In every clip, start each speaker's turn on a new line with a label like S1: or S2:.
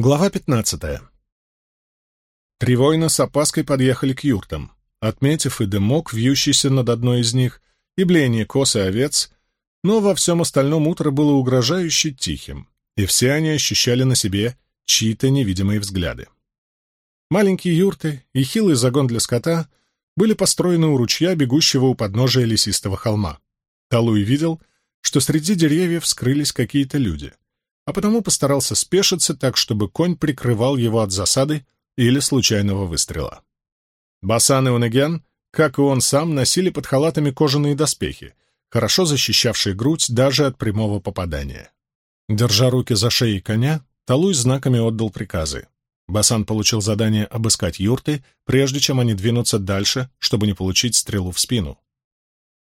S1: Глава пятнадцатая. Три воина с опаской подъехали к юртам. Отметив и дымок, вьющийся над одной из них, и блеяние коз и овец, но во всем остальном утро было угрожающе тихим, и все они ощущали на себе чьи-то невидимые взгляды. Маленькие юрты и хилый загон для скота были построены у ручья, бегущего у подножия лесистого холма. Талуй видел, что среди деревьев скрылись какие-то люди — а потому постарался спешиться так, чтобы конь прикрывал его от засады или случайного выстрела. Басан и Унеген, как и он сам, носили под халатами кожаные доспехи, хорошо защищавшие грудь даже от прямого попадания. Держа руки за шеей коня, Талуй знаками отдал приказы. Басан получил задание обыскать юрты, прежде чем они двинутся дальше, чтобы не получить стрелу в спину.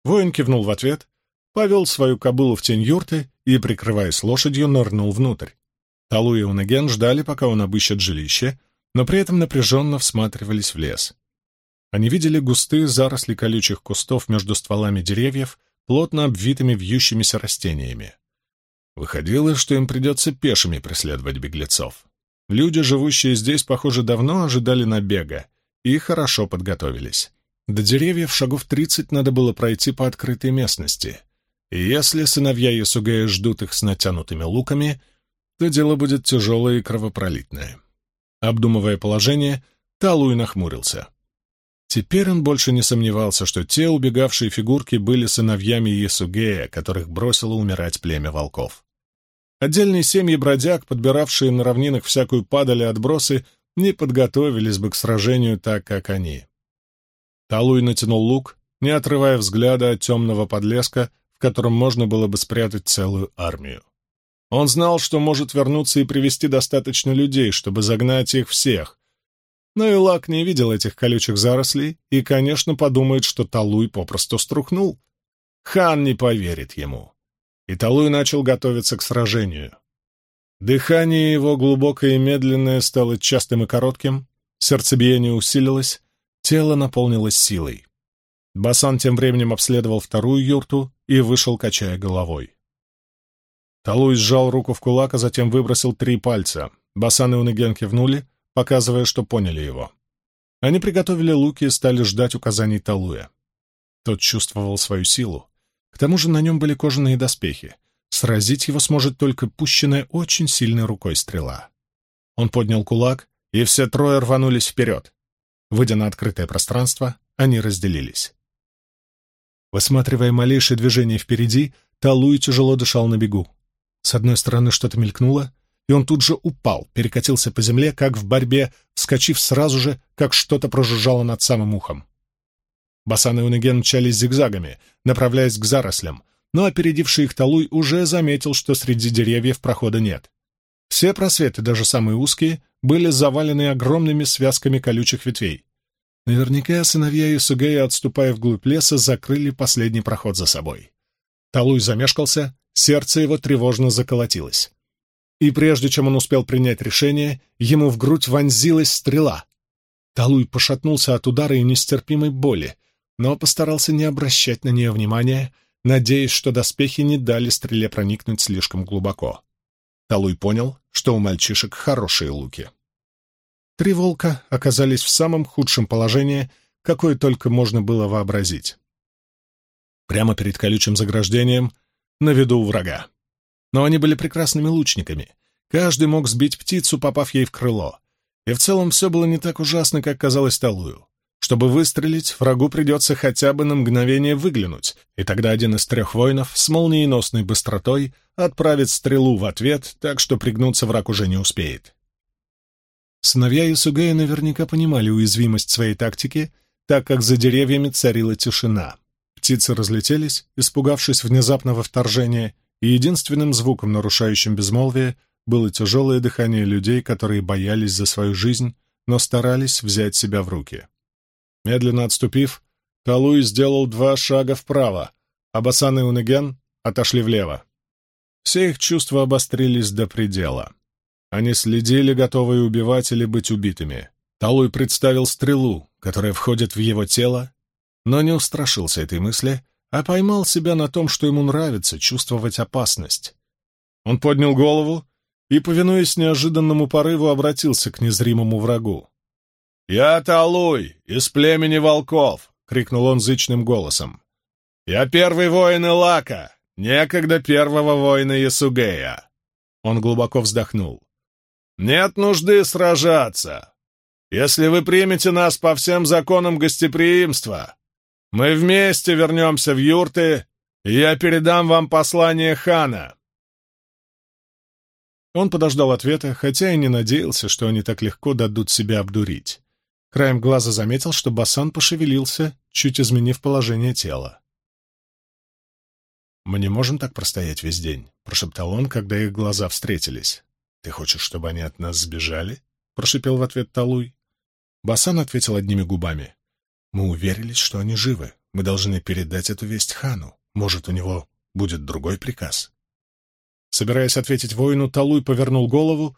S1: Воин кивнул в ответ, повел свою кобылу в тень юрты и, прикрываясь лошадью, нырнул внутрь. Талу и Унаген ждали, пока он обыщет жилище, но при этом напряженно всматривались в лес. Они видели густые заросли колючих кустов между стволами деревьев, плотно обвитыми вьющимися растениями. Выходило, что им придется пешими преследовать беглецов. Люди, живущие здесь, похоже, давно ожидали набега и хорошо подготовились. До деревьев шагов тридцать надо было пройти по открытой местности. Если сыновья Ясугея ждут их с натянутыми луками, то дело будет тяжелое и кровопролитное. Обдумывая положение, Талуй нахмурился. Теперь он больше не сомневался, что те убегавшие фигурки были сыновьями Ясугея, которых бросило умирать племя волков. Отдельные семьи бродяг, подбиравшие на равнинах всякую падаль и отбросы, не подготовились бы к сражению так, как они. Талуй натянул лук, не отрывая взгляда от темного подлеска, в котором можно было бы спрятать целую армию. Он знал, что может вернуться и привести достаточно людей, чтобы загнать их всех. Но Илак не видел этих колючих зарослей и, конечно, подумает, что Талуй попросту струхнул. Хан не поверит ему. И Талуй начал готовиться к сражению. Дыхание его глубокое и медленное стало частым и коротким, сердцебиение усилилось, тело наполнилось силой. Басан тем временем обследовал вторую юрту и вышел, качая головой. Талуй сжал руку в кулак, а затем выбросил три пальца. Басан и Уныген кивнули, показывая, что поняли его. Они приготовили луки и стали ждать указаний Талуя. Тот чувствовал свою силу. К тому же на нем были кожаные доспехи. Сразить его сможет только пущенная очень сильной рукой стрела. Он поднял кулак, и все трое рванулись вперед. Выйдя на открытое пространство, они разделились. Высматривая малейшее движение впереди, Талуй тяжело дышал на бегу. С одной стороны что-то мелькнуло, и он тут же упал, перекатился по земле, как в борьбе, вскочив сразу же, как что-то прожужжало над самым ухом. Басан и Униген мчались зигзагами, направляясь к зарослям, но опередивший их Талуй уже заметил, что среди деревьев прохода нет. Все просветы, даже самые узкие, были завалены огромными связками колючих ветвей. Наверняка сыновья Исугея, отступая вглубь леса, закрыли последний проход за собой. Талуй замешкался, сердце его тревожно заколотилось. И прежде чем он успел принять решение, ему в грудь вонзилась стрела. Талуй пошатнулся от удара и нестерпимой боли, но постарался не обращать на нее внимания, надеясь, что доспехи не дали стреле проникнуть слишком глубоко. Талуй понял, что у мальчишек хорошие луки. Три волка оказались в самом худшем положении, какое только можно было вообразить. Прямо перед колючим заграждением, на виду у врага. Но они были прекрасными лучниками. Каждый мог сбить птицу, попав ей в крыло. И в целом все было не так ужасно, как казалось Талую. Чтобы выстрелить, врагу придется хотя бы на мгновение выглянуть, и тогда один из трех воинов с молниеносной быстротой отправит стрелу в ответ, так что пригнуться враг уже не успеет. Сыновья Исугея наверняка понимали уязвимость своей тактики, так как за деревьями царила тишина. Птицы разлетелись, испугавшись внезапного вторжения, и единственным звуком, нарушающим безмолвие, было тяжелое дыхание людей, которые боялись за свою жизнь, но старались взять себя в руки. Медленно отступив, Талуй сделал два шага вправо, а Басан и Унеген отошли влево. Все их чувства обострились до предела. Они следили, готовые убивать или быть убитыми. Талуй представил стрелу, которая входит в его тело, но не устрашился этой мысли, а поймал себя на том, что ему нравится чувствовать опасность. Он поднял голову и, повинуясь неожиданному порыву, обратился к незримому врагу. «Я Талуй, из племени волков!» — крикнул он зычным голосом. «Я первый воин Илака, некогда первого воина Ясугея!» Он глубоко вздохнул. «Нет нужды сражаться. Если вы примете нас по всем законам гостеприимства, мы вместе вернемся в юрты, и я передам вам послание хана».
S2: Он подождал ответа, хотя и не надеялся, что они так легко дадут себя обдурить. Краем глаза заметил, что Басан пошевелился, чуть изменив положение тела. «Мы не можем так простоять весь день», — прошептал он, когда их глаза встретились. «Ты хочешь, чтобы они от нас сбежали?» — прошепел в ответ Талуй. Басан ответил одними губами. «Мы уверились, что они живы. Мы должны передать эту весть хану. Может, у него будет другой приказ?» Собираясь ответить воину, Талуй повернул голову,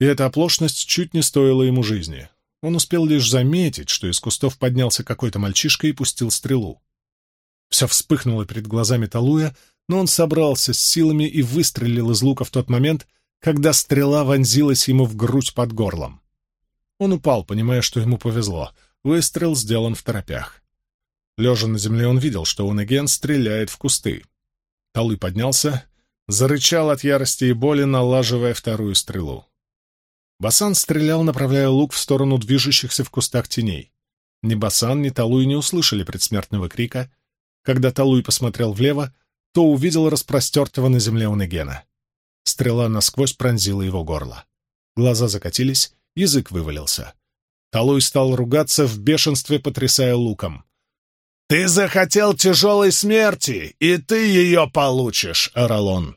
S2: и эта оплошность чуть не стоила ему жизни. Он успел лишь заметить, что из кустов поднялся какой-то мальчишка и пустил стрелу. Все вспыхнуло перед глазами Талуя, но он собрался с силами и выстрелил из лука в тот момент, когда стрела вонзилась ему в грудь под горлом. Он упал, понимая, что ему повезло. Выстрел сделан в торопях. Лежа на земле, он видел, что Унеген стреляет в кусты. Талуй поднялся, зарычал от ярости и боли, налаживая вторую стрелу. Басан стрелял, направляя лук в сторону движущихся в кустах теней. Ни Басан, ни Талуй не услышали предсмертного крика. Когда Талуй посмотрел влево, то увидел распростертого на земле Унегена. Стрела насквозь пронзила его горло. Глаза закатились, язык вывалился. Талуй стал ругаться в бешенстве, потрясая луком. «Ты захотел тяжелой смерти, и ты ее получишь, Аралон!»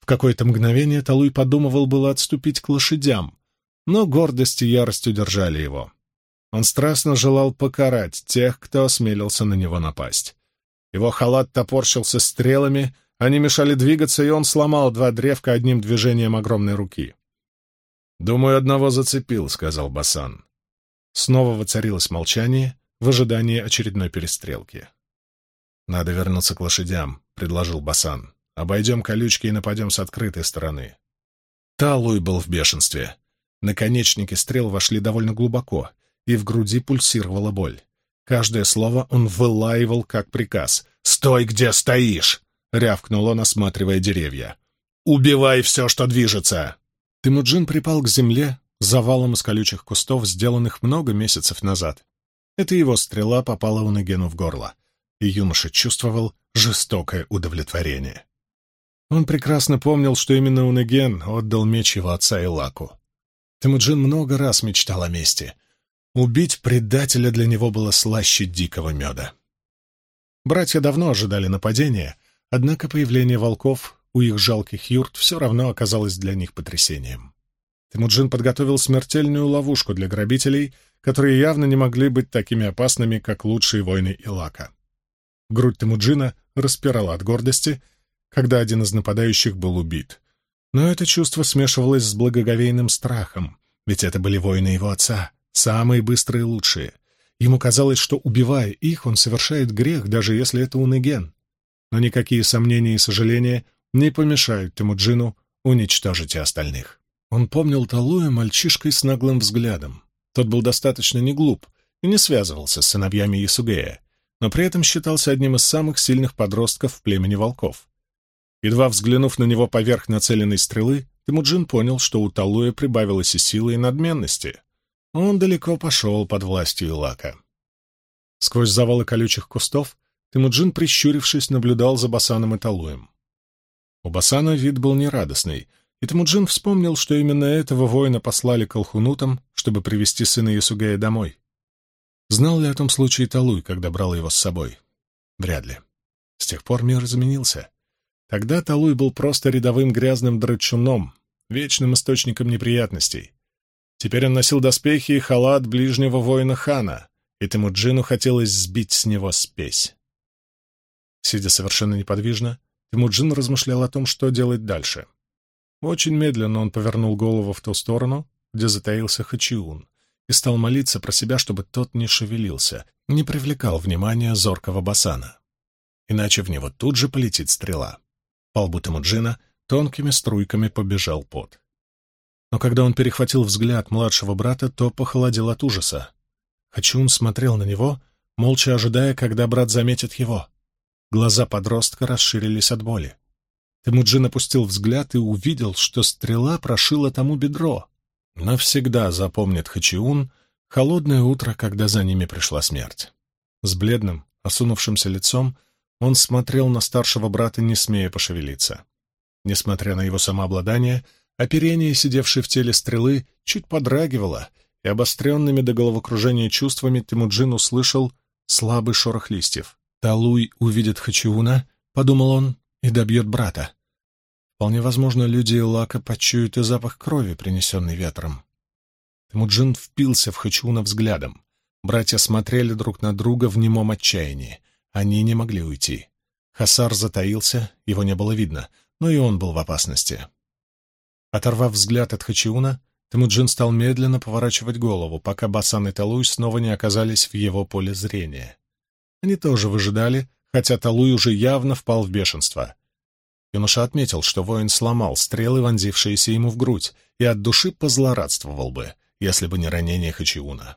S2: В какое-то мгновение Талуй подумывал было отступить к лошадям, но гордость и ярость удержали его. Он страстно желал покарать тех, кто осмелился на него напасть. Его халат топорщился стрелами, они мешали двигаться, и он сломал два древка одним движением огромной руки. «Думаю, одного зацепил», — сказал Басан. Снова воцарилось молчание в ожидании очередной перестрелки. «Надо вернуться к лошадям», — предложил Басан. «Обойдем колючки и нападем с открытой стороны». Талуй был в бешенстве. Наконечники стрел вошли довольно глубоко, и в груди пульсировала боль. Каждое слово он вылаивал как приказ. «Стой, где стоишь!» — рявкнул он, осматривая деревья. «Убивай все, что движется!» Тимуджин припал к земле завалом из колючих кустов, сделанных много месяцев назад. Это его стрела попала у Унегену в горло, и юноша чувствовал жестокое удовлетворение. Он прекрасно помнил, что именно Унеген отдал меч его отца Илаку. Темуджин много раз мечтал о мести. Убить предателя для него было слаще дикого меда. Братья давно ожидали нападения, однако появление волков у их жалких юрт все равно оказалось для них потрясением. Темуджин подготовил смертельную ловушку для грабителей, которые явно не могли быть такими опасными, как лучшие воины Илака. Грудь Темуджина распирала от гордости, когда один из нападающих был убит. Но это чувство смешивалось с благоговейным страхом, ведь это были воины его отца, самые быстрые и лучшие. Ему казалось, что, убивая их, он совершает грех, даже если это Унеген. Но никакие сомнения и сожаления не помешают Темуджину уничтожить и остальных. Он помнил Талуя мальчишкой с наглым взглядом. Тот был достаточно неглуп и не связывался с сыновьями Ясугея, но при этом считался одним из самых сильных подростков в племени волков. Едва взглянув на него поверх нацеленной стрелы, Темуджин понял, что у Талуя прибавилось и силы, и надменности. Он далеко пошел под властью Илака. Сквозь завалы колючих кустов Темуджин, прищурившись, наблюдал за Басаном и Талуем. У Басана вид был нерадостный, и Темуджин вспомнил, что именно этого воина послали к Алхунутам, чтобы привести сына Ясугея домой. Знал ли о том случае Талуй, когда брал его с собой? Вряд ли. С тех пор мир изменился. Тогда Талуй был просто рядовым грязным драчуном, вечным источником неприятностей. Теперь он носил доспехи и халат ближнего воина хана, и Темуджину хотелось сбить с него спесь. Сидя совершенно неподвижно, Темуджин размышлял о том, что делать дальше. Очень медленно он повернул голову в ту сторону, где затаился Хачиун, и стал молиться про себя, чтобы тот не шевелился, не привлекал внимания зоркого басана. Иначе в него тут же полетит стрела. По лбу Темуджина тонкими струйками побежал пот.
S1: Но когда он перехватил взгляд младшего брата, то похолодел от ужаса. Хачун смотрел на него, молча ожидая, когда брат заметит его. Глаза подростка расширились от боли. Темуджин опустил взгляд и увидел, что стрела прошила тому бедро. Навсегда запомнит Хачиун холодное утро, когда за ними пришла смерть. С бледным, осунувшимся лицом он смотрел на старшего брата, не смея пошевелиться. Несмотря на его самообладание, оперение, сидевшее в теле стрелы, чуть подрагивало, и обостренными до головокружения чувствами Тимуджин услышал слабый шорох листьев. «Талуй увидит Хачиуна», — подумал он, — «и добьет брата». Вполне возможно, люди Лака почуют и запах крови, принесенный ветром. Тимуджин впился в Хачиуна взглядом. Братья смотрели друг на друга в немом отчаянии. Они не могли уйти. Хасар затаился, его не было видно, но и он был в опасности. Оторвав взгляд от Хачиуна, Темуджин стал медленно поворачивать голову, пока Басан и Талуй снова не оказались в его поле зрения. Они тоже выжидали, хотя Талуй уже явно впал в бешенство. Юноша отметил, что воин сломал стрелы, вонзившиеся ему в грудь, и от души позлорадствовал бы, если бы не ранение Хачиуна.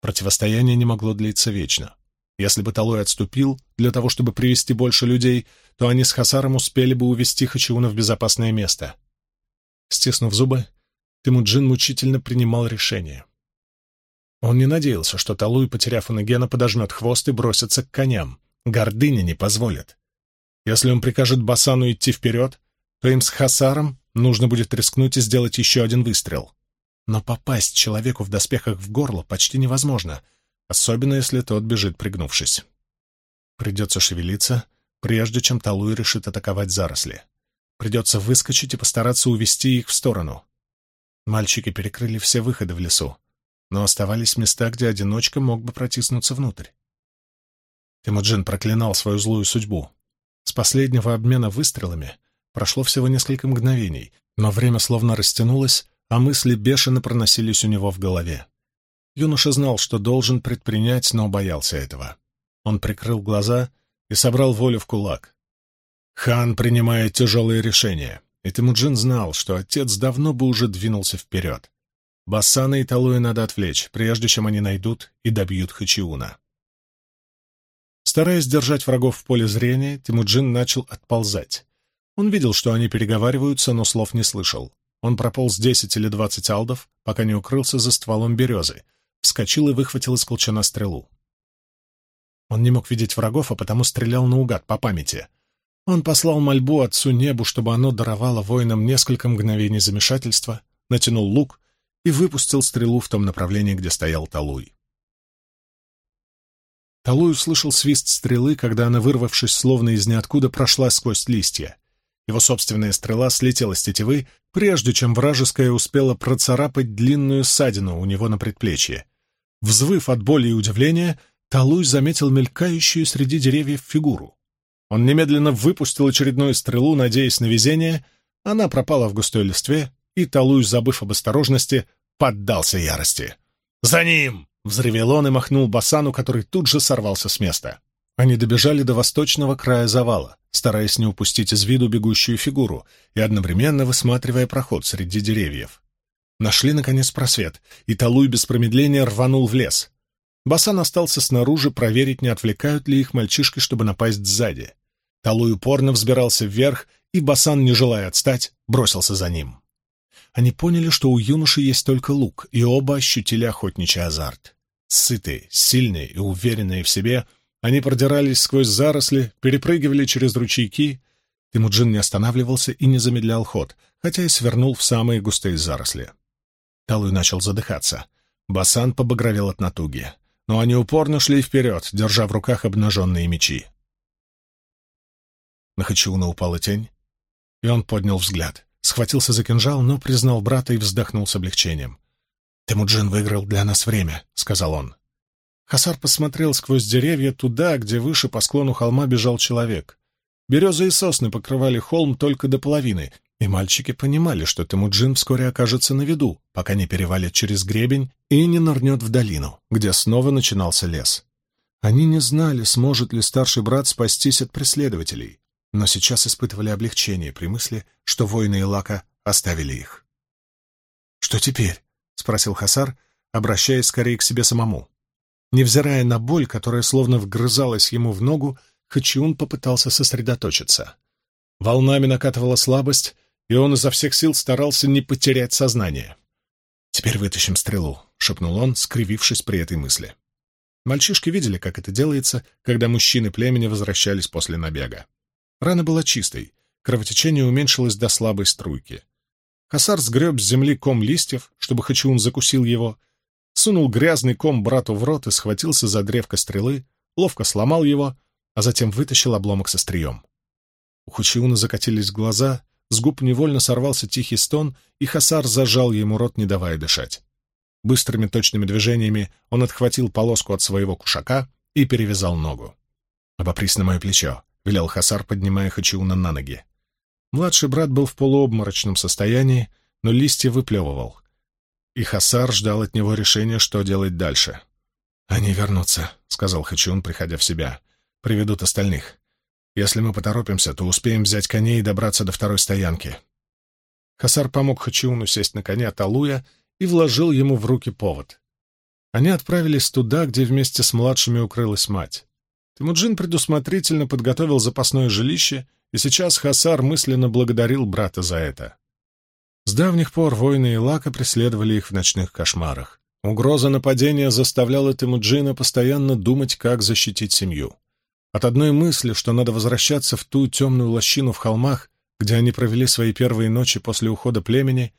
S1: Противостояние не могло длиться вечно. Если бы Талой отступил для того, чтобы привести больше людей, то они с Хасаром успели бы увести Хачиуна в безопасное место. Стиснув зубы, Тимуджин мучительно принимал решение. Он не надеялся, что Талуй, потеряв Иногена, подожмет хвост и бросится к коням. Гордыня не позволит. Если он прикажет Басану идти вперед, то им с Хасаром нужно будет рискнуть и сделать еще один выстрел. Но попасть человеку в доспехах в горло почти невозможно — особенно если тот бежит пригнувшись. Придется шевелиться, прежде чем Талуй решит атаковать заросли. Придется выскочить и постараться увести их в сторону. Мальчики перекрыли все выходы в лесу, но оставались места, где одиночка мог бы протиснуться внутрь. Тимуджин проклинал свою злую судьбу. С последнего обмена выстрелами прошло всего несколько мгновений, но время словно растянулось, а мысли бешено проносились у него в голове. Юноша знал, что должен предпринять, но боялся этого. Он прикрыл глаза и собрал волю в кулак. Хан принимает тяжелые решения, и Тимуджин знал, что отец давно бы уже двинулся вперед. Бассана и Талуя надо отвлечь, прежде чем они найдут и добьют Хачиуна. Стараясь держать врагов в поле зрения, Тимуджин начал отползать. Он видел, что они переговариваются, но слов не слышал. Он прополз десять или двадцать алдов, пока не укрылся за стволом березы, вскочил и выхватил из колчана стрелу. Он не мог видеть врагов, а потому стрелял наугад, по памяти. Он послал мольбу отцу небу, чтобы оно даровало воинам несколько мгновений замешательства, натянул лук и выпустил стрелу в том направлении, где стоял Талуй. Талуй услышал свист стрелы, когда она, вырвавшись словно из ниоткуда, прошла сквозь листья. Его собственная стрела слетела с тетивы, прежде чем вражеская успела процарапать длинную ссадину у него на предплечье. Взвыв от боли и удивления, Талуй заметил мелькающую среди деревьев фигуру. Он немедленно выпустил очередную стрелу, надеясь на везение. Она пропала в густой листве, и Талуй, забыв об осторожности, поддался ярости. «За ним!» — взревел он и махнул Басану, который тут же сорвался с места. Они добежали до восточного края завала, стараясь не упустить из виду бегущую фигуру и одновременно высматривая проход среди деревьев. Нашли, наконец, просвет, и Талуй без промедления рванул в лес. Басан остался снаружи проверить, не отвлекают ли их мальчишки, чтобы напасть сзади. Талуй упорно взбирался вверх, и Басан, не желая отстать, бросился за ним. Они поняли, что у юноши есть только лук, и оба ощутили охотничий азарт. Сытые, сильные и уверенные в себе — они продирались сквозь заросли, перепрыгивали через ручейки. Тимуджин не останавливался и не замедлял ход, хотя и свернул в самые густые заросли. Талуй начал задыхаться. Басан побагровел от натуги. Но они упорно шли вперед, держа в руках обнаженные мечи. На Хачиуна упала тень, и он поднял взгляд. Схватился за кинжал, но признал брата и вздохнул с облегчением. «Темуджин выиграл для нас время», — сказал он. Хасар посмотрел сквозь деревья туда, где выше по склону холма бежал человек. Березы и сосны покрывали холм только до половины, и мальчики понимали, что Темуджин вскоре окажется на виду, пока не перевалит через гребень и не нырнет в долину, где снова начинался лес. Они не знали, сможет ли старший брат спастись от преследователей, но сейчас испытывали облегчение при мысли, что воины Илака оставили их.
S2: «Что теперь?» — спросил Хасар, обращаясь скорее к себе самому. Невзирая на боль, которая словно вгрызалась ему в ногу, Хачиун попытался сосредоточиться. Волнами накатывала слабость, и он изо всех сил старался не потерять сознание. «Теперь вытащим стрелу», — шепнул он, скривившись при этой мысли. Мальчишки видели, как это делается, когда мужчины племени возвращались после набега. Рана была чистой, кровотечение уменьшилось до слабой струйки. Хасар сгреб с земли ком листьев, чтобы Хачиун закусил его, сунул грязный ком брату в рот и схватился за древко стрелы, ловко сломал его, а затем вытащил обломок со стрием. У Хачиуна закатились глаза, с губ невольно сорвался тихий стон, и Хасар зажал ему рот, не давая дышать. Быстрыми точными движениями он отхватил полоску от своего кушака и перевязал ногу. «Обопрись на мое плечо», — велел Хасар, поднимая Хачиуна на ноги. Младший брат был в полуобморочном состоянии, но листья выплевывал. И Хасар ждал от него решения, что делать дальше. «Они вернутся», — сказал Хачиун, приходя в себя. «Приведут остальных. Если мы поторопимся, то успеем взять коней и добраться до второй стоянки». Хасар помог Хачиуну сесть на коня Талуя и вложил ему в руки повод. Они отправились туда, где вместе с младшими укрылась мать. Тимуджин предусмотрительно подготовил запасное жилище, и сейчас Хасар мысленно благодарил брата за это. С давних пор воины Илака преследовали их в ночных кошмарах. Угроза нападения заставляла Тимуджина постоянно думать, как защитить семью. От одной мысли, что надо возвращаться в ту темную лощину в холмах, где они провели свои первые ночи после ухода племени,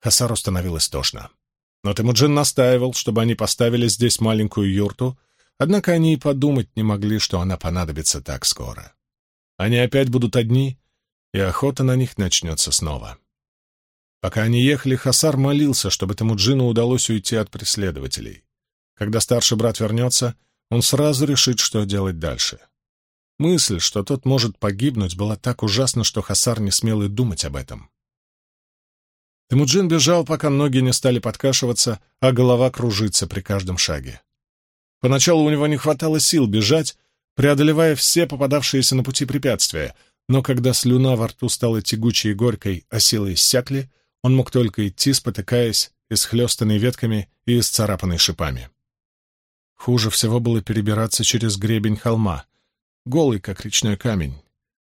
S2: Хасару становилось тошно. Но Темуджин настаивал, чтобы они поставили здесь маленькую юрту, однако они и подумать не могли, что она понадобится так скоро. Они опять будут одни, и охота на них начнется снова. Пока они ехали, Хасар молился, чтобы Темуджину удалось уйти от преследователей. Когда старший брат вернется, он сразу решит, что делать дальше. Мысль, что тот может погибнуть, была так ужасна, что Хасар не смел и думать об этом. Темуджин бежал, пока ноги не стали подкашиваться, а голова кружиться при каждом шаге. Поначалу у него не хватало сил бежать, преодолевая все попадавшиеся на пути препятствия, но когда слюна во рту стала тягучей и горькой, а силы иссякли, он мог только идти, спотыкаясь, исхлестанный ветками и исцарапанный шипами. Хуже всего было перебираться через гребень холма, голый, как речной камень,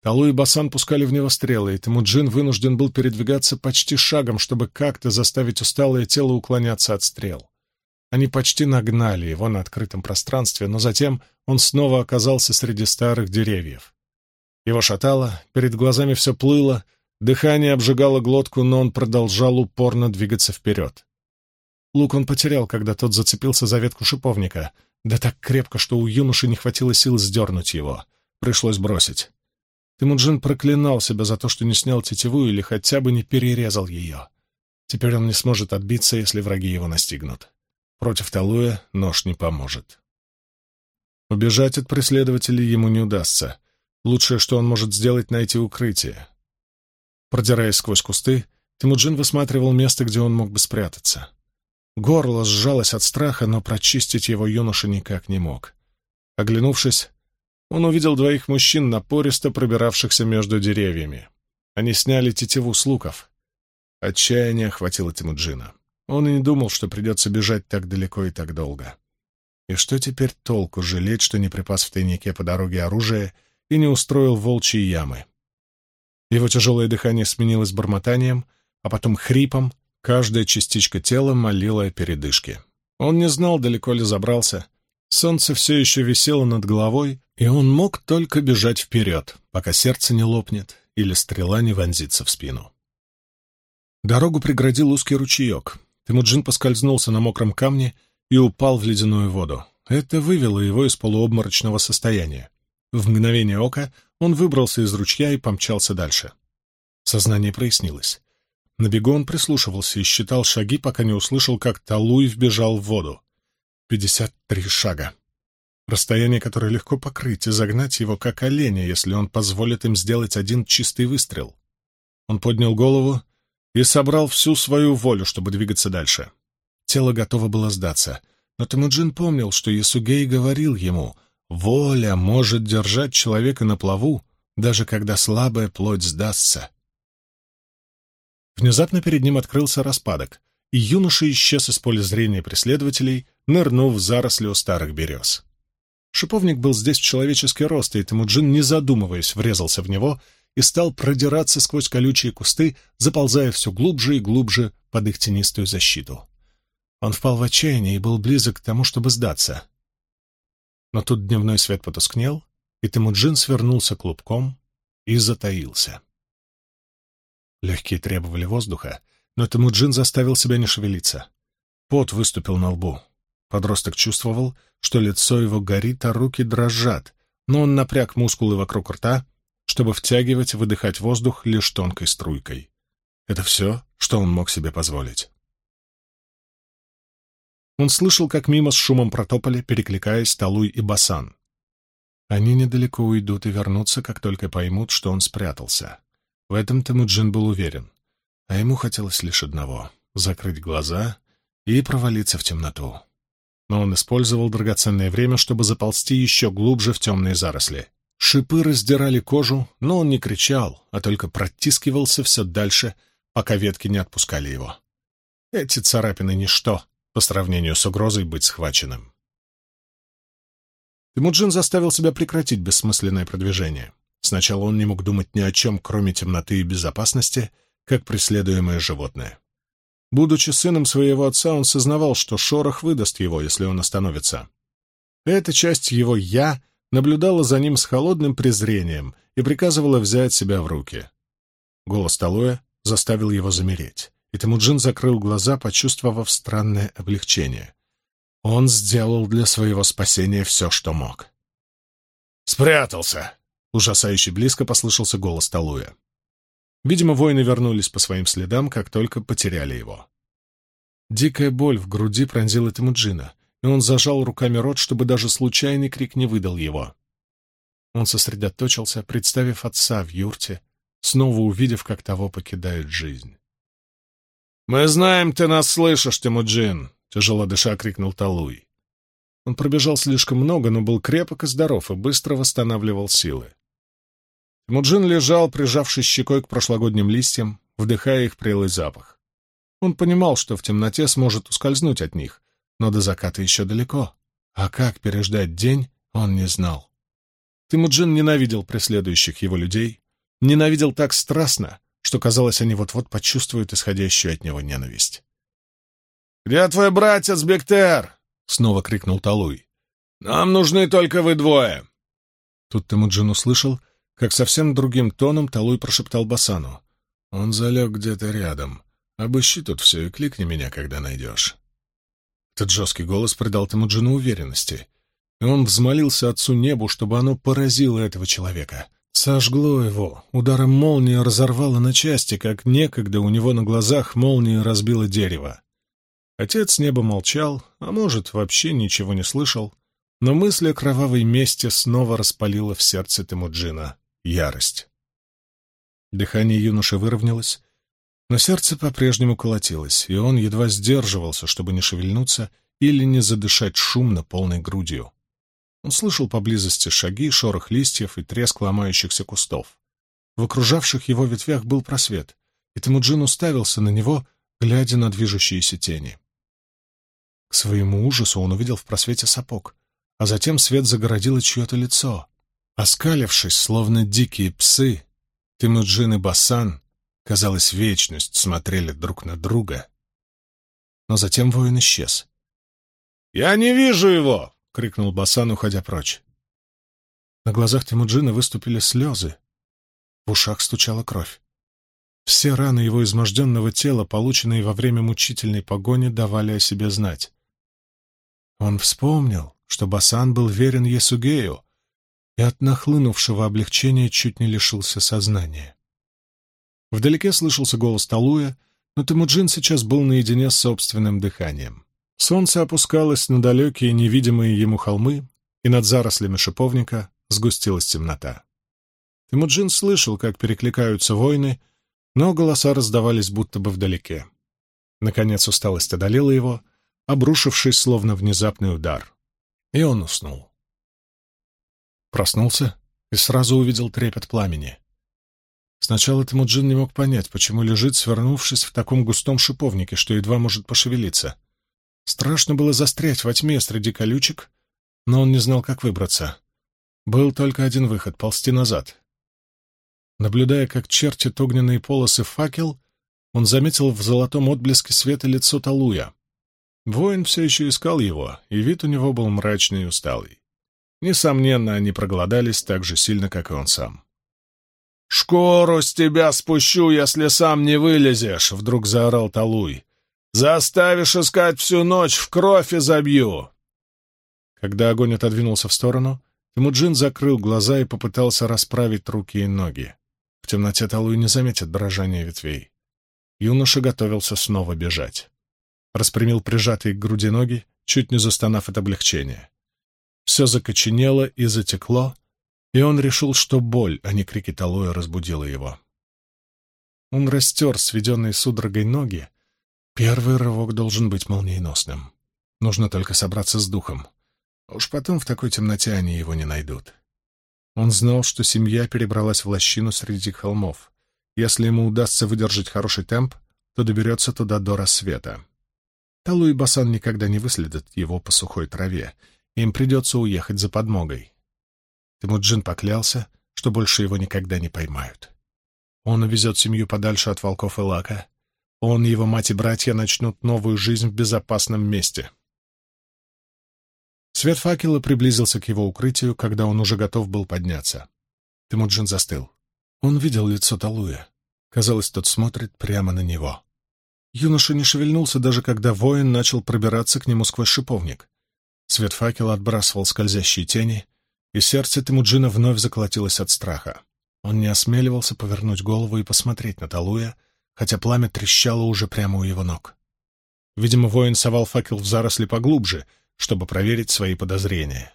S2: Талу и Басан пускали в него стрелы, и Темуджин вынужден был передвигаться почти шагом, чтобы как-то заставить усталое тело уклоняться от стрел. Они почти нагнали его на открытом пространстве, но затем он снова оказался среди старых деревьев. Его шатало, перед глазами все плыло, дыхание обжигало глотку, но он продолжал упорно двигаться вперед. Лук он потерял, когда тот зацепился за ветку шиповника, да так крепко, что у юноши не хватило сил сдернуть его. Пришлось бросить. Тимуджин проклинал себя за то, что не снял тетиву или хотя бы не перерезал ее. Теперь он не сможет отбиться, если враги его настигнут. Против Талуя нож не поможет. Убежать от преследователей ему не удастся. Лучшее, что он может сделать, — найти укрытие. Продираясь сквозь кусты, Тимуджин высматривал место, где он мог бы спрятаться. Горло сжалось от страха, но прочистить его юноша никак не мог. Оглянувшись, он увидел двоих мужчин, напористо пробиравшихся между деревьями. Они сняли тетиву с луков. Отчаяние охватило Тимуджина. Он и не думал, что придется бежать так далеко и так долго. И что теперь толку жалеть, что не припас в тайнике по дороге оружие и не устроил волчьи ямы? Его тяжелое дыхание сменилось бормотанием, а потом хрипом, каждая частичка тела молила о передышке. Он не знал, далеко ли забрался. Солнце все еще висело над головой, и он мог только бежать вперед, пока сердце не лопнет или стрела не вонзится в спину. Дорогу преградил узкий ручеек. Тимуджин поскользнулся на мокром камне и упал в ледяную воду. Это вывело его из полуобморочного состояния. В мгновение ока он выбрался из ручья и помчался дальше. Сознание прояснилось. На бегу он прислушивался и считал шаги, пока не услышал, как Талуй вбежал в воду. Пятьдесят три шага. Расстояние, которое легко покрыть и загнать его, как оленя, если он позволит им сделать один чистый выстрел. Он поднял голову и собрал всю свою волю, чтобы двигаться дальше. Тело готово было сдаться, но Темуджин помнил, что Ясугей говорил ему, «Воля может держать человека на плаву, даже когда слабая плоть сдастся». Внезапно перед ним открылся распадок,
S1: и юноша исчез из поля зрения преследователей, нырнув в заросли у старых берез. Шиповник был здесь в человеческий рост, и Темуджин, не задумываясь, врезался в него и стал продираться сквозь колючие кусты, заползая все глубже и глубже под их тенистую защиту. Он впал в отчаяние и был близок к тому, чтобы сдаться. Но тут дневной свет потускнел, и Темуджин свернулся клубком и затаился. Легкие требовали воздуха, но Темуджин заставил себя не шевелиться. Пот выступил на лбу. Подросток чувствовал, что лицо его горит, а руки дрожат, но он напряг мускулы вокруг рта, чтобы втягивать выдыхать воздух лишь тонкой струйкой. Это все, что он мог себе позволить. Он слышал, как мимо с шумом протопали, перекликаясь Талуй и Басан. Они недалеко уйдут и вернутся, как только поймут, что он спрятался. В этом Темуджин был уверен. А ему хотелось лишь одного — закрыть глаза и провалиться в темноту но он использовал драгоценное время, чтобы заползти еще глубже в темные заросли. Шипы раздирали кожу, но он не кричал, а только протискивался все дальше, пока ветки не отпускали его. Эти царапины — ничто по сравнению с угрозой быть схваченным. Тимуджин заставил себя прекратить бессмысленное продвижение. Сначала он не мог думать ни о чем, кроме темноты и безопасности, как преследуемое животное. Будучи сыном своего отца, он сознавал, что шорох выдаст его, если он остановится. Эта часть его «я» наблюдала за ним с холодным презрением и приказывала взять себя в руки. Голос Талоя заставил его замереть, и Темуджин закрыл глаза, почувствовав странное облегчение. Он сделал для своего спасения все, что мог.
S2: «Спрятался!»
S1: — ужасающе близко послышался голос Талуя. Видимо, воины вернулись по своим следам, как только потеряли его. Дикая боль в груди пронзила Тимуджина, и он зажал руками рот, чтобы даже случайный крик не выдал его. Он сосредоточился, представив отца в юрте, снова увидев, как того покидает жизнь.
S2: «Мы знаем, ты нас слышишь, Тимуджин!» — тяжело дыша крикнул Талуй.
S1: Он пробежал слишком много, но был крепок и здоров, и быстро восстанавливал силы. Муджин лежал, прижавшись щекой к прошлогодним листьям, вдыхая их прелый запах. Он понимал, что в темноте сможет ускользнуть от них, но до заката еще далеко. А как переждать день, он не знал. Тимуджин ненавидел преследующих его людей, ненавидел так страстно, что, казалось, они вот-вот почувствуют исходящую от него ненависть.
S2: «Где твой братец Бектер?» — снова крикнул Талуй. «Нам нужны только вы двое!»
S1: Тут Тимуджин услышал, как совсем другим тоном Талуй прошептал Басану. «Он залег где-то рядом. Обыщи тут все и кликни меня, когда найдешь». Этот жесткий голос придал Темуджину уверенности, и он взмолился отцу небу, чтобы оно поразило этого человека. Сожгло его, ударом молнии разорвало на части, как некогда у него на глазах молния разбила дерево. Отец неба молчал, а может, вообще ничего не слышал, но мысль о кровавой мести снова распалила в сердце Темуджина ярость. Дыхание юноши выровнялось, но сердце по-прежнему колотилось, и он едва сдерживался, чтобы не шевельнуться или не задышать шумно полной грудью. Он слышал поблизости шаги, шорох листьев и треск ломающихся кустов. В окружавших его ветвях был просвет, и Темуджин уставился на него, глядя на движущиеся тени. К своему ужасу он увидел в просвете сапог, а затем свет загородило чье-то лицо. Оскалившись, словно дикие псы, Тимуджин и Басан, казалось, вечность смотрели друг на друга. Но затем воин исчез.
S2: «Я не вижу его!» — крикнул Басан, уходя прочь.
S1: На глазах Тимуджина выступили слезы. В ушах стучала кровь. Все раны его изможденного тела, полученные во время мучительной погони, давали о себе знать. Он вспомнил, что Басан был верен Есугею, и от нахлынувшего облегчения чуть не лишился сознания. Вдалеке слышался голос Талуя, но Темуджин сейчас был наедине с собственным дыханием. Солнце опускалось на далекие невидимые ему холмы, и над зарослями шиповника сгустилась темнота. Темуджин слышал, как перекликаются войны, но голоса раздавались будто бы вдалеке. Наконец усталость одолела его, обрушившись словно внезапный удар, и он уснул. Проснулся и сразу увидел трепет пламени. Сначала Темуджин не мог понять, почему лежит, свернувшись в таком густом шиповнике, что едва может пошевелиться. Страшно было застрять во тьме среди колючек, но он не знал, как выбраться. Был только один выход — ползти назад. Наблюдая, как чертят огненные полосы факел, он заметил в золотом отблеске света лицо Талуя. Воин все еще искал его, и вид у него был мрачный и усталый. Несомненно, они проголодались так же сильно, как и он сам. «Шкуру с тебя спущу, если сам не вылезешь!» — вдруг заорал Талуй. «Заставишь искать всю ночь, в кровь и забью!» Когда огонь отодвинулся в сторону, Тимуджин закрыл глаза и попытался расправить руки и ноги. В темноте Талуй не заметит дрожания ветвей. Юноша готовился снова бежать. Распрямил прижатые к груди ноги, чуть не застонав от облегчения. Все закоченело и затекло, и он решил, что боль, а не крики Талоя, разбудила его. Он растер сведенные судорогой ноги. Первый рывок должен быть молниеносным. Нужно только собраться с духом. Уж потом в такой темноте они его не найдут. Он знал, что семья перебралась в лощину среди холмов. Если ему удастся выдержать хороший темп, то доберется туда до рассвета. Талу и Басан никогда не выследят его по сухой траве. Им придется уехать за подмогой. Тимуджин поклялся, что больше его никогда не поймают. Он увезет семью подальше от волков и лака. Он, его мать и братья начнут новую жизнь в безопасном месте. Свет факела приблизился к его укрытию, когда он уже готов был подняться. Тимуджин застыл. Он видел лицо Талуя. Казалось, тот смотрит прямо на него. Юноша не шевельнулся, даже когда воин начал пробираться к нему сквозь шиповник. Свет факела отбрасывал скользящие тени, и сердце Тимуджина вновь заколотилось от страха. Он не осмеливался повернуть голову и посмотреть на Талуя, хотя пламя трещало уже прямо у его ног. Видимо, воин совал факел в заросли поглубже, чтобы проверить свои подозрения.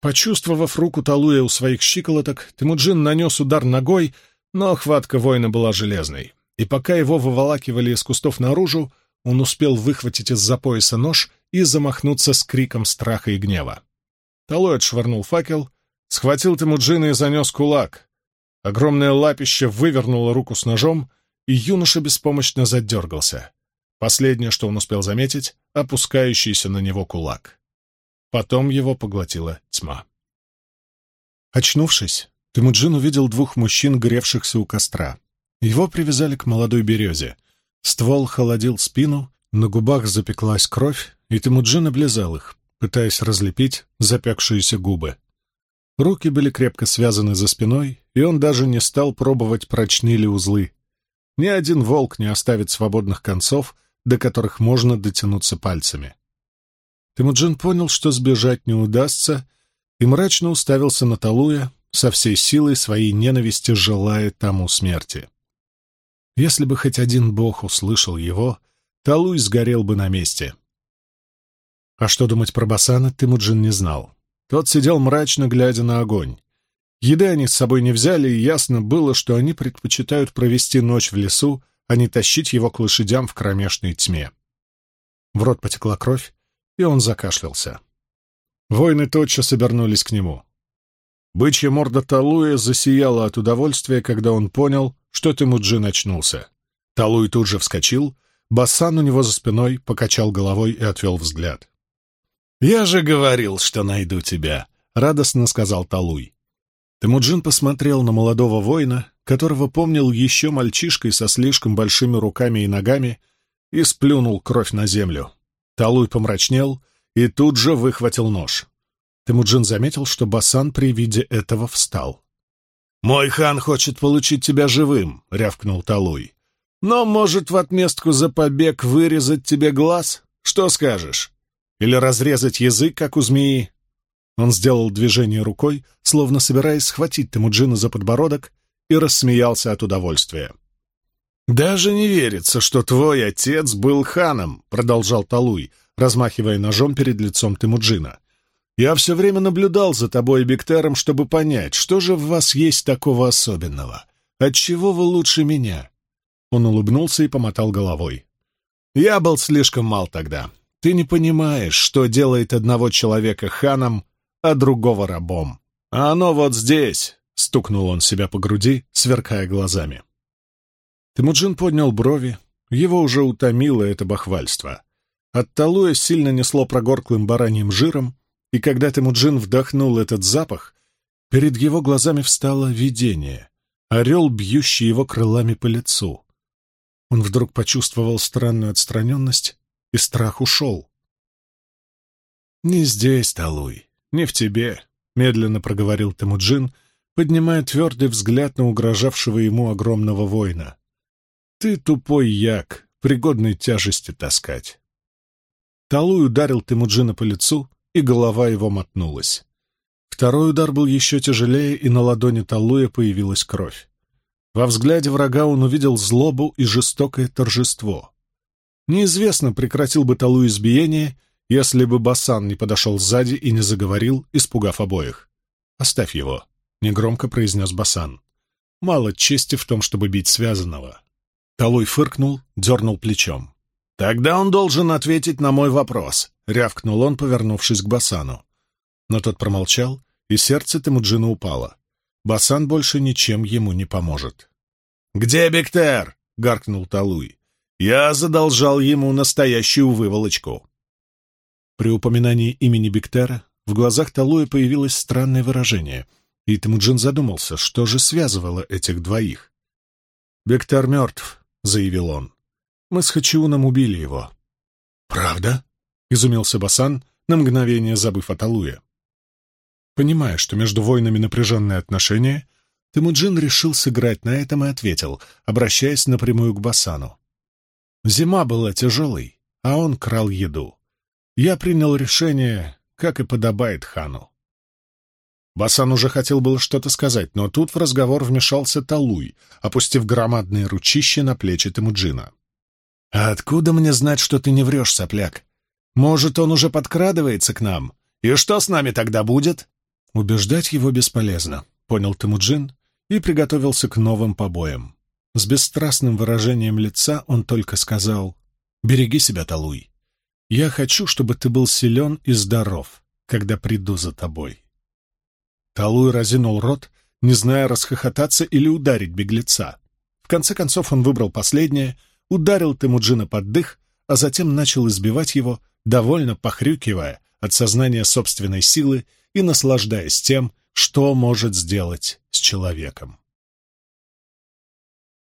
S1: Почувствовав руку Талуя у своих щиколоток, Тимуджин нанес удар ногой, но хватка воина была железной, и пока его выволакивали из кустов наружу, он успел выхватить из-за пояса нож и замахнуться с криком страха и гнева. Талой отшвырнул факел, схватил Тимуджина и занес кулак. Огромное лапище вывернуло руку с ножом, и юноша беспомощно задергался. Последнее, что он успел заметить, — опускающийся на него кулак. Потом его поглотила тьма. Очнувшись, Тимуджин увидел двух мужчин, гревшихся у костра. Его привязали к молодой березе. Ствол холодил спину, на губах запеклась кровь, и Тимуджин облизал их, пытаясь разлепить запекшиеся губы. Руки были крепко связаны за спиной, и он даже не стал пробовать, прочны ли узлы. Ни один волк не оставит свободных концов, до которых можно дотянуться пальцами. Тимуджин понял, что сбежать не удастся, и мрачно уставился на Талуя, со всей силой своей ненависти желая тому смерти. Если бы хоть один бог услышал его, Талуй сгорел бы на месте. А что думать про Басана, Тимуджин не знал. Тот сидел мрачно, глядя на огонь. Еды они с собой не взяли, и ясно было, что они предпочитают провести ночь в лесу, а не тащить его к лошадям в кромешной тьме. В рот потекла кровь, и он закашлялся. Воины тотчас обернулись к нему. Бычья морда Талуя засияла от удовольствия, когда он понял, что Тимуджин очнулся. Талуй тут же вскочил, Басан у него за спиной покачал головой и отвел взгляд. «Я же говорил, что найду тебя», — радостно сказал Талуй. Темуджин посмотрел на молодого воина, которого помнил еще мальчишкой со слишком большими руками и ногами, и сплюнул кровь на землю. Талуй помрачнел и тут же выхватил нож. Темуджин заметил, что Басан при виде этого встал. «Мой хан хочет получить тебя живым», — рявкнул Талуй. «Но может в отместку за побег вырезать тебе глаз? Что скажешь?» Или разрезать язык, как у змеи?» Он сделал движение рукой, словно собираясь схватить Темуджина за подбородок, и рассмеялся от удовольствия. «Даже не верится, что твой отец был ханом», — продолжал Талуй, размахивая ножом перед лицом Темуджина. «Я все время наблюдал за тобой и Бектером, чтобы понять, что же в вас есть такого особенного. Отчего вы лучше меня?» Он улыбнулся и помотал головой. «Я был слишком мал тогда. Ты не понимаешь, что делает одного человека ханом, а другого рабом. А оно вот здесь, стукнул он себя по груди, сверкая глазами. Темуджин поднял брови, его уже утомило это бахвальство. От Талуя сильно несло прогорклым бараньим жиром, и когда Темуджин вдохнул этот запах, перед его глазами встало видение — орел, бьющий его крылами по лицу. Он вдруг почувствовал странную отстраненность, и страх ушел. «Не здесь, Талуй, не в тебе», — медленно проговорил Темуджин, поднимая твердый взгляд на угрожавшего ему огромного воина. «Ты тупой як, пригодный тяжести таскать». Талуй ударил Темуджина по лицу, и голова его мотнулась. Второй удар был еще тяжелее, и на ладони Талуя появилась кровь. Во взгляде врага он увидел злобу и жестокое торжество. Неизвестно, прекратил бы Талу избиение, если бы Басан не подошел сзади и не заговорил, испугав обоих. «Оставь его», — негромко произнес Басан. «Мало чести в том, чтобы бить связанного». Талуй фыркнул, дернул плечом. «Тогда он должен ответить на мой вопрос», — рявкнул он, повернувшись к Басану. Но тот промолчал, и сердце Темуджина упало. Басан больше ничем ему не поможет. «Где Бектер?» — гаркнул Талуй. «Я задолжал ему настоящую выволочку». При упоминании имени Бектера в глазах Талуя появилось странное выражение, и Темуджин задумался, что же связывало этих двоих. «Бектер мертв», — заявил он. «Мы с Хачиуном убили его». «Правда?» — изумился Басан, на мгновение забыв о Талуе. Понимая, что между воинами напряженные отношения, Темуджин решил сыграть на этом и ответил, обращаясь напрямую к Басану. Зима была тяжелой, а он крал еду. Я принял решение, как и подобает хану. Басан уже хотел было что-то сказать, но тут в разговор вмешался Талуй, опустив громадные ручища на плечи Темуджина. «А откуда мне знать, что ты не врешь, сопляк? Может, он уже подкрадывается к нам? И что с нами тогда будет?» Убеждать его бесполезно, понял Темуджин и приготовился к новым побоям. С бесстрастным выражением лица он только сказал «Береги себя, Талуй. Я хочу, чтобы ты был силен и здоров, когда приду за тобой». Талуй разинул рот, не зная, расхохотаться или ударить беглеца. В конце концов он выбрал последнее, ударил Темуджина под дых, а затем начал избивать его, довольно похрюкивая от сознания собственной силы и наслаждаясь тем, что может сделать с человеком.